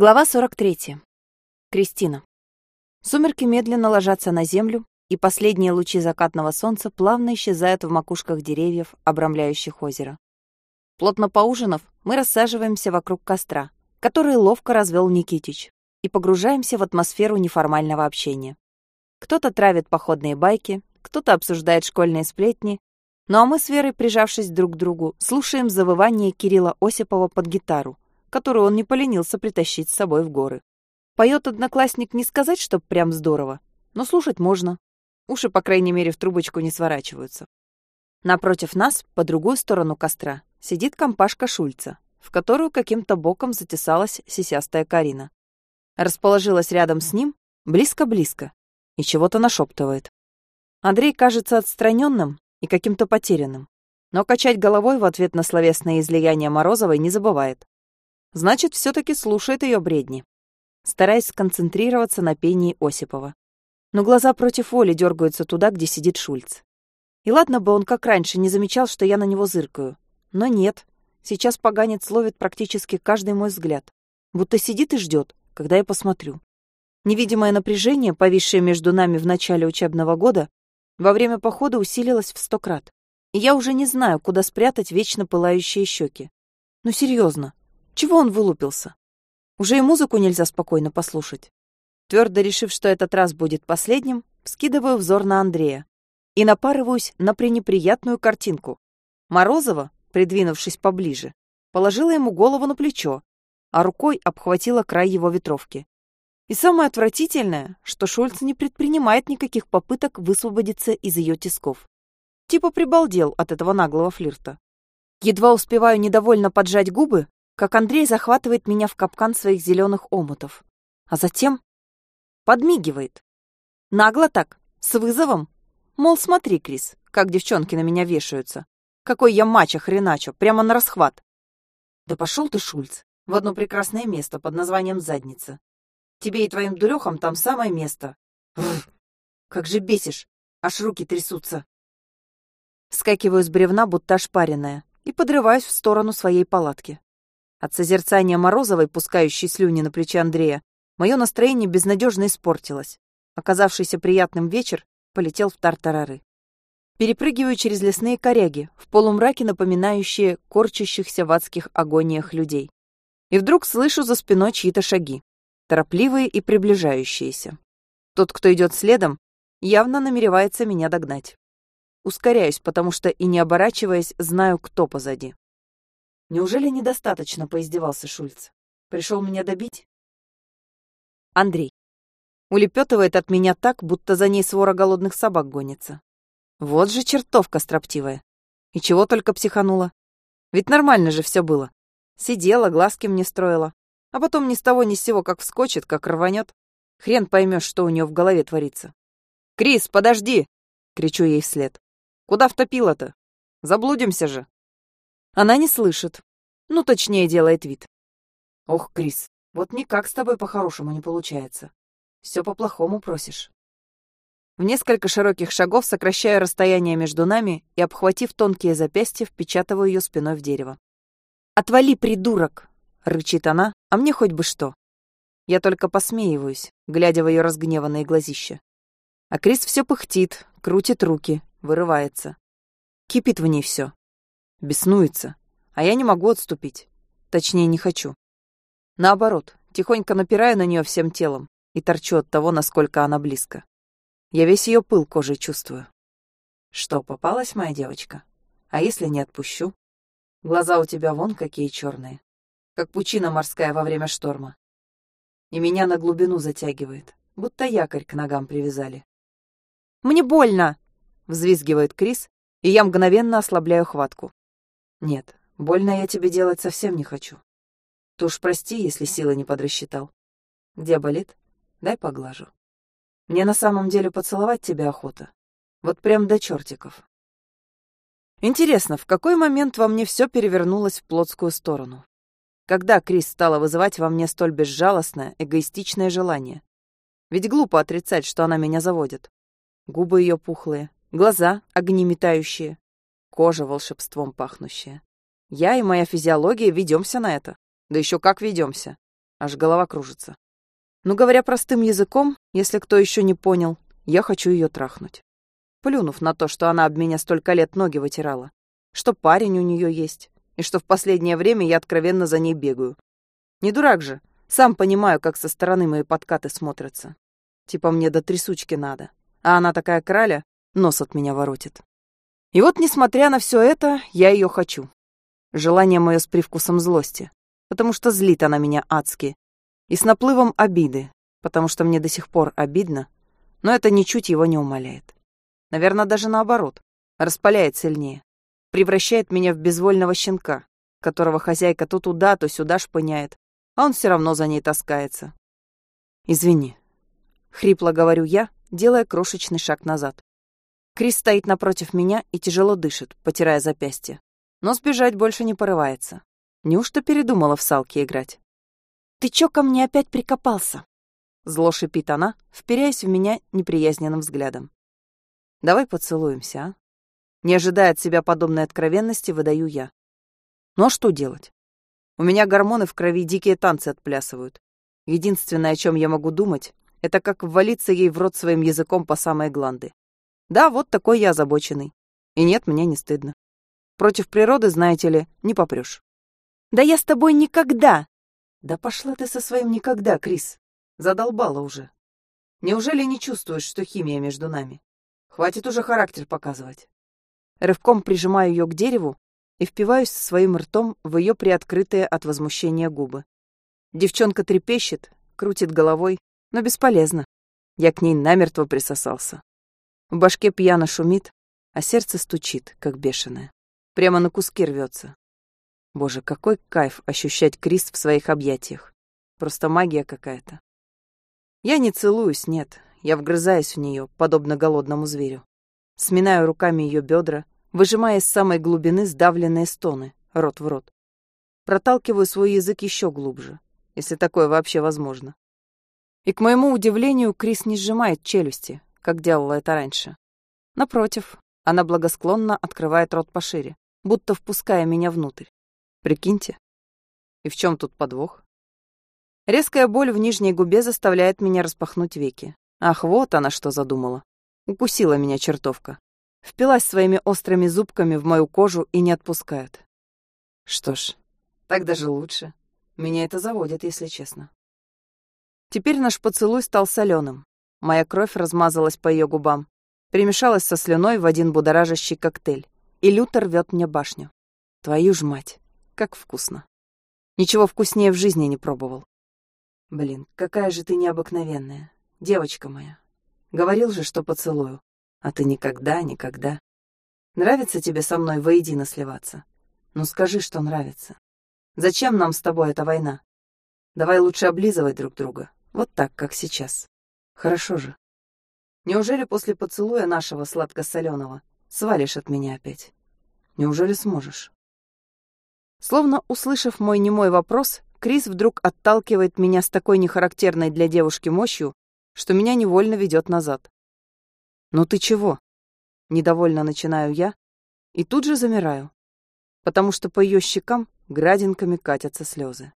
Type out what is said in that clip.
Глава 43. Кристина. Сумерки медленно ложатся на землю, и последние лучи закатного солнца плавно исчезают в макушках деревьев, обрамляющих озеро. Плотно поужинав, мы рассаживаемся вокруг костра, который ловко развел Никитич, и погружаемся в атмосферу неформального общения. Кто-то травит походные байки, кто-то обсуждает школьные сплетни, ну а мы с Верой, прижавшись друг к другу, слушаем завывание Кирилла Осипова под гитару — которую он не поленился притащить с собой в горы. Поет одноклассник не сказать, чтоб прям здорово, но слушать можно. Уши, по крайней мере, в трубочку не сворачиваются. Напротив нас, по другую сторону костра, сидит компашка Шульца, в которую каким-то боком затесалась сисястая Карина. Расположилась рядом с ним, близко-близко, и чего-то нашептывает. Андрей кажется отстраненным и каким-то потерянным, но качать головой в ответ на словесное излияние Морозовой не забывает. Значит, все таки слушает ее бредни. Стараясь сконцентрироваться на пении Осипова. Но глаза против воли дергаются туда, где сидит Шульц. И ладно бы он как раньше не замечал, что я на него зыркаю. Но нет. Сейчас поганец ловит практически каждый мой взгляд. Будто сидит и ждет, когда я посмотрю. Невидимое напряжение, повисшее между нами в начале учебного года, во время похода усилилось в сто крат. И я уже не знаю, куда спрятать вечно пылающие щеки. Ну серьезно, чего он вылупился? Уже и музыку нельзя спокойно послушать. Твердо решив, что этот раз будет последним, вскидываю взор на Андрея и напарываюсь на пренеприятную картинку. Морозова, придвинувшись поближе, положила ему голову на плечо, а рукой обхватила край его ветровки. И самое отвратительное, что Шульц не предпринимает никаких попыток высвободиться из ее тисков. Типа прибалдел от этого наглого флирта. Едва успеваю недовольно поджать губы, как Андрей захватывает меня в капкан своих зеленых омутов, а затем подмигивает. Нагло так, с вызовом. Мол, смотри, Крис, как девчонки на меня вешаются. Какой я мачо хреначо, прямо на расхват. Да пошел ты, Шульц, в одно прекрасное место под названием «Задница». Тебе и твоим дурехам там самое место. Бррр, как же бесишь, аж руки трясутся. Скакиваю с бревна, будто ошпаренная, и подрываюсь в сторону своей палатки. От созерцания Морозовой, пускающей слюни на плечи Андрея, мое настроение безнадежно испортилось. Оказавшийся приятным вечер полетел в тартарары. Перепрыгиваю через лесные коряги, в полумраке напоминающие корчащихся в адских агониях людей. И вдруг слышу за спиной чьи-то шаги, торопливые и приближающиеся. Тот, кто идет следом, явно намеревается меня догнать. Ускоряюсь, потому что, и не оборачиваясь, знаю, кто позади. Неужели недостаточно поиздевался Шульц? Пришел меня добить? Андрей. Улепетывает от меня так, будто за ней свора голодных собак гонится. Вот же чертовка строптивая. И чего только психанула. Ведь нормально же все было. Сидела, глазки мне строила. А потом ни с того ни с сего как вскочит, как рванет. Хрен поймешь, что у нее в голове творится. «Крис, подожди!» — кричу ей вслед. «Куда втопила-то? Заблудимся же!» Она не слышит. Ну, точнее, делает вид. Ох, Крис, вот никак с тобой по-хорошему не получается. Все по-плохому просишь. В несколько широких шагов сокращаю расстояние между нами и, обхватив тонкие запястья, впечатываю ее спиной в дерево. «Отвали, придурок!» — рычит она, а мне хоть бы что. Я только посмеиваюсь, глядя в ее разгневанные глазища. А Крис все пыхтит, крутит руки, вырывается. Кипит в ней все. Беснуется, а я не могу отступить. Точнее, не хочу. Наоборот, тихонько напираю на нее всем телом и торчу от того, насколько она близко. Я весь ее пыл кожей чувствую. Что, попалась моя девочка? А если не отпущу? Глаза у тебя вон какие черные, как пучина морская во время шторма. И меня на глубину затягивает, будто якорь к ногам привязали. «Мне больно!» — взвизгивает Крис, и я мгновенно ослабляю хватку. Нет, больно я тебе делать совсем не хочу. Ты уж прости, если силы не подрасчитал. Где болит? Дай поглажу. Мне на самом деле поцеловать тебя охота. Вот прям до чертиков. Интересно, в какой момент во мне все перевернулось в плотскую сторону? Когда Крис стала вызывать во мне столь безжалостное, эгоистичное желание? Ведь глупо отрицать, что она меня заводит. Губы ее пухлые, глаза огни метающие, Кожа волшебством пахнущая. Я и моя физиология ведемся на это. Да еще как ведемся. Аж голова кружится. Ну, говоря простым языком, если кто еще не понял, я хочу ее трахнуть. Плюнув на то, что она об меня столько лет ноги вытирала, что парень у нее есть, и что в последнее время я откровенно за ней бегаю. Не дурак же, сам понимаю, как со стороны мои подкаты смотрятся. Типа мне до трясучки надо, а она такая краля, нос от меня воротит. И вот, несмотря на все это, я ее хочу. Желание мое с привкусом злости, потому что злит она меня адски, и с наплывом обиды, потому что мне до сих пор обидно, но это ничуть его не умаляет. Наверное, даже наоборот, распаляет сильнее превращает меня в безвольного щенка, которого хозяйка то туда, то сюда шпыняет, а он все равно за ней таскается. «Извини», — хрипло говорю я, делая крошечный шаг назад. Крис стоит напротив меня и тяжело дышит, потирая запястье. Но сбежать больше не порывается. Неужто передумала в салки играть? «Ты чё ко мне опять прикопался?» Зло шипит она, вперяясь в меня неприязненным взглядом. «Давай поцелуемся, а?» Не ожидая от себя подобной откровенности, выдаю я. Ну а что делать? У меня гормоны в крови дикие танцы отплясывают. Единственное, о чем я могу думать, это как ввалиться ей в рот своим языком по самой гланды. Да, вот такой я озабоченный. И нет, мне не стыдно. Против природы, знаете ли, не попрешь. Да я с тобой никогда! Да пошла ты со своим никогда, Крис. Задолбала уже. Неужели не чувствуешь, что химия между нами? Хватит уже характер показывать. Рывком прижимаю ее к дереву и впиваюсь своим ртом в ее приоткрытые от возмущения губы. Девчонка трепещет, крутит головой, но бесполезно. Я к ней намертво присосался. В башке пьяно шумит, а сердце стучит, как бешеное. Прямо на куски рвется. Боже, какой кайф ощущать Крис в своих объятиях. Просто магия какая-то. Я не целуюсь, нет. Я вгрызаюсь в нее, подобно голодному зверю. Сминаю руками ее бедра, выжимая из самой глубины сдавленные стоны, рот в рот. Проталкиваю свой язык еще глубже, если такое вообще возможно. И, к моему удивлению, Крис не сжимает челюсти, как делала это раньше. Напротив, она благосклонно открывает рот пошире, будто впуская меня внутрь. Прикиньте. И в чем тут подвох? Резкая боль в нижней губе заставляет меня распахнуть веки. Ах, вот она что задумала. Укусила меня чертовка. Впилась своими острыми зубками в мою кожу и не отпускает. Что ж, так даже лучше. Меня это заводит, если честно. Теперь наш поцелуй стал соленым. Моя кровь размазалась по ее губам, перемешалась со слюной в один будоражащий коктейль, и люто рвет мне башню. Твою ж мать, как вкусно. Ничего вкуснее в жизни не пробовал. Блин, какая же ты необыкновенная, девочка моя. Говорил же, что поцелую. А ты никогда, никогда. Нравится тебе со мной воедино сливаться? Ну скажи, что нравится. Зачем нам с тобой эта война? Давай лучше облизывать друг друга. Вот так, как сейчас. Хорошо же. Неужели после поцелуя нашего сладко-соленого свалишь от меня опять? Неужели сможешь? Словно услышав мой немой вопрос, Крис вдруг отталкивает меня с такой нехарактерной для девушки мощью, что меня невольно ведет назад. «Ну ты чего?» Недовольно начинаю я и тут же замираю, потому что по ее щекам градинками катятся слезы.